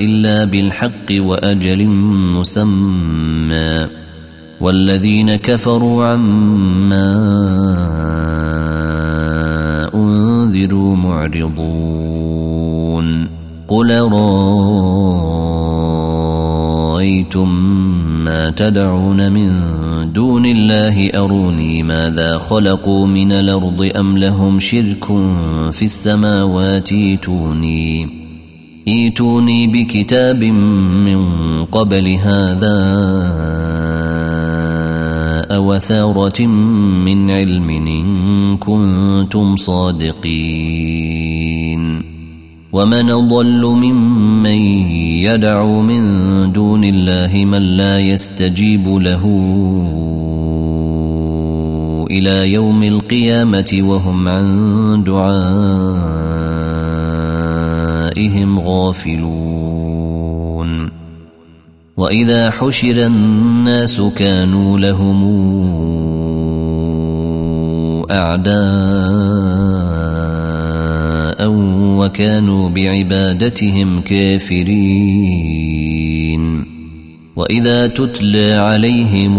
إلا بالحق وأجل مسمى والذين كفروا عما أنذروا معرضون قل رأيتم ما تدعون من دون الله أروني ماذا خلقوا من الأرض أم لهم شرك في السماوات توني ايتوني بكتاب من قبل هذا أوثارة من علم إن كنتم صادقين. ومن ضل ممن يدعو من دون الله من لا يستجيب له إلى يوم القيامة وهم عن دعائهم دعائهم غافلون واذا حشر الناس كانوا لهم اعداء وكانوا بعبادتهم كافرين واذا تتلى عليهم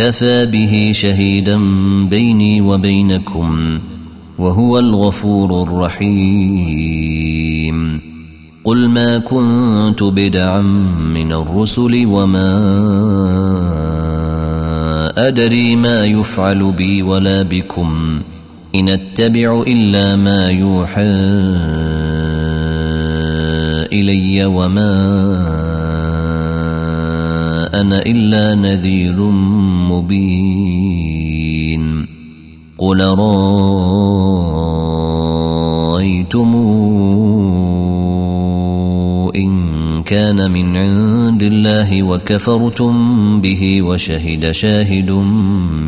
كفى به شهيدا بيني وبينكم وهو الغفور الرحيم. قل ما كنت بدعا من الرسل وما أدري ما يفعل بي ولا بكم إن أتبع إلا ما يوحى إلي وما أنا إلا نذير مبين قل رأيتم إن كان من عند الله وكفرتم به وشهد شاهد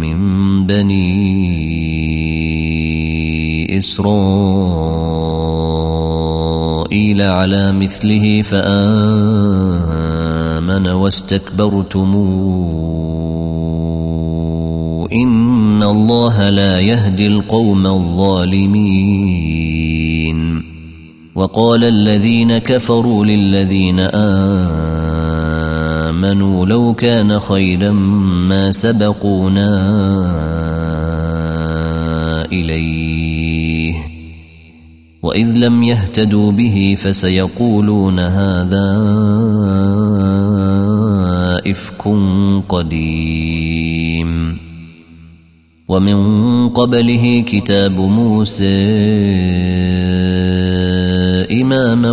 من بني إسرائيل على مثله فآمن آمن واستكبرتم إن الله لا يهدي القوم الظالمين. وقال الذين كفروا للذين آمنوا لو كان خيرا ما سبقونا إليه. وإذ لم يهتدوا به فسيقولون هذا إفك قديم. ومن قبله كتاب موسى إماما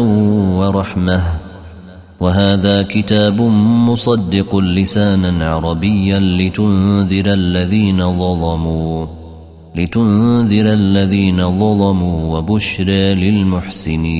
ورحمة. وهذا كتاب مصدق لسانا عربيا لتنذر الذين ظلموا لتنذر الذين ظلموا وبشرى للمحسنين.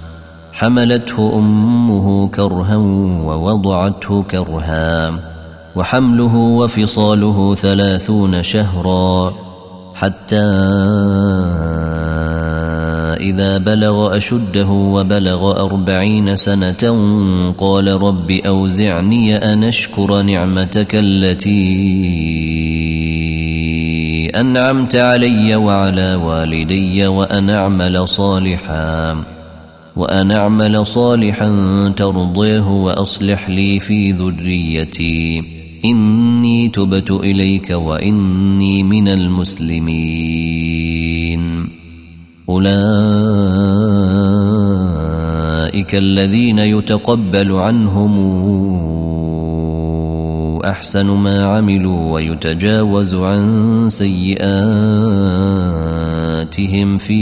حملته أمه كرها ووضعته كرها وحمله وفصاله ثلاثون شهرا حتى إذا بلغ أشده وبلغ أربعين سنة قال رب أوزعني أن أشكر نعمتك التي أنعمت علي وعلى والدي وأن أعمل صالحا. وأن أعمل صالحا ترضيه وأصلح لي في ذريتي. إني تبت إليك وإني من المسلمين. أولئك الذين يتقبل عنهم أحسن ما عملوا ويتجاوز عن سيئاتهم في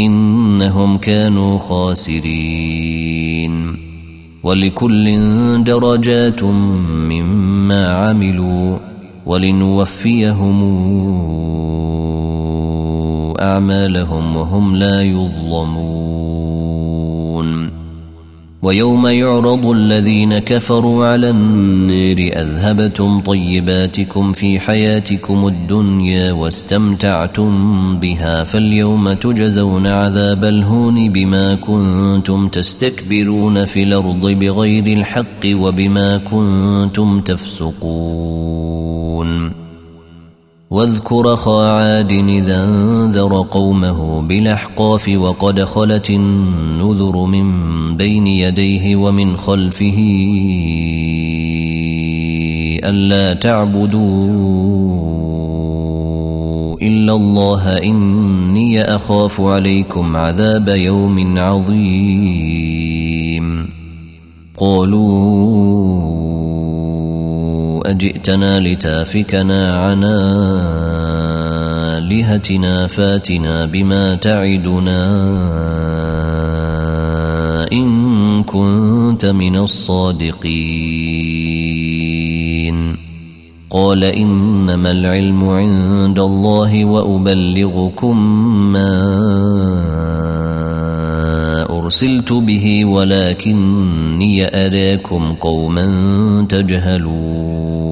إنهم كانوا خاسرين. ولكل درجات مما عملوا ولنوفيهم أعمالهم وهم لا يظلمون. ويوم يعرض الذين كفروا على النير أذهبتم طيباتكم في حياتكم الدنيا واستمتعتم بها فاليوم تجزون عذاب الهون بما كنتم تستكبرون في الأرض بغير الحق وبما كنتم تفسقون واذكر خا عاد إذا انذر قومه بالأحقاف وقد خلت النذر من بين يديه ومن خلفه ألا تعبدوا إلا الله إني أخاف عليكم عذاب يوم عظيم. قالوا أجئتنا لتافكنا عن آلهتنا فاتنا بما تعدنا. إن كنت من الصادقين. قال إنما العلم عند الله وأبلغكم ما أرسلت به ولكني أراكم قوما تجهلون.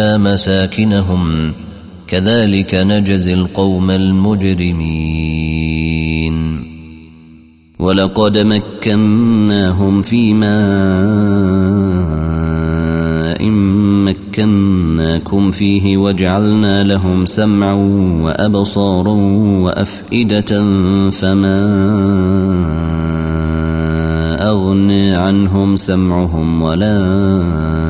مساكنهم. كذلك نجزي القوم المجرمين. ولقد مكناهم في ماء مكناكم فيه وجعلنا لهم سمعا وأبصارا وأفئدة فما أغني عنهم سمعهم ولا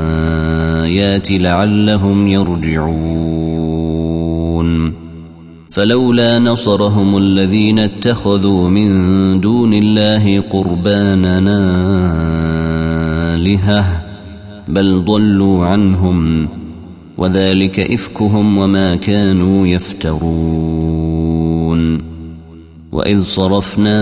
الآيات لعلهم يرجعون. فلولا نصرهم الذين اتخذوا من دون الله قرباننا الهه بل ضلوا عنهم وذلك إفكهم وما كانوا يفترون. وإذ صرفنا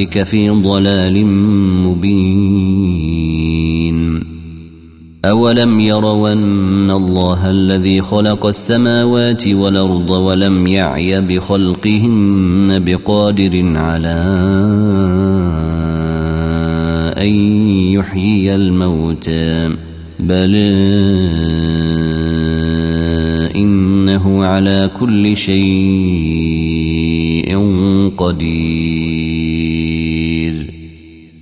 أولئك في ضلال مبين. أولم يروا أن الله الذي خلق السماوات والأرض ولم يعي بخلقهن بقادر على أن يحيي الموتى بل إنه على كل شيء قدير.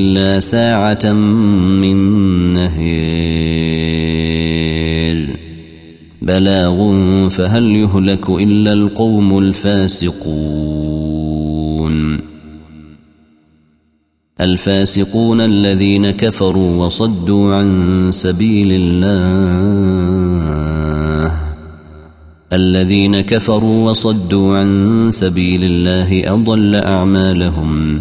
إلا ساعة من نهير. بلاغ فهل يهلك إلا القوم الفاسقون. الفاسقون الذين كفروا وصدوا عن سبيل الله. الذين كفروا وصدوا عن سبيل الله أضل أعمالهم.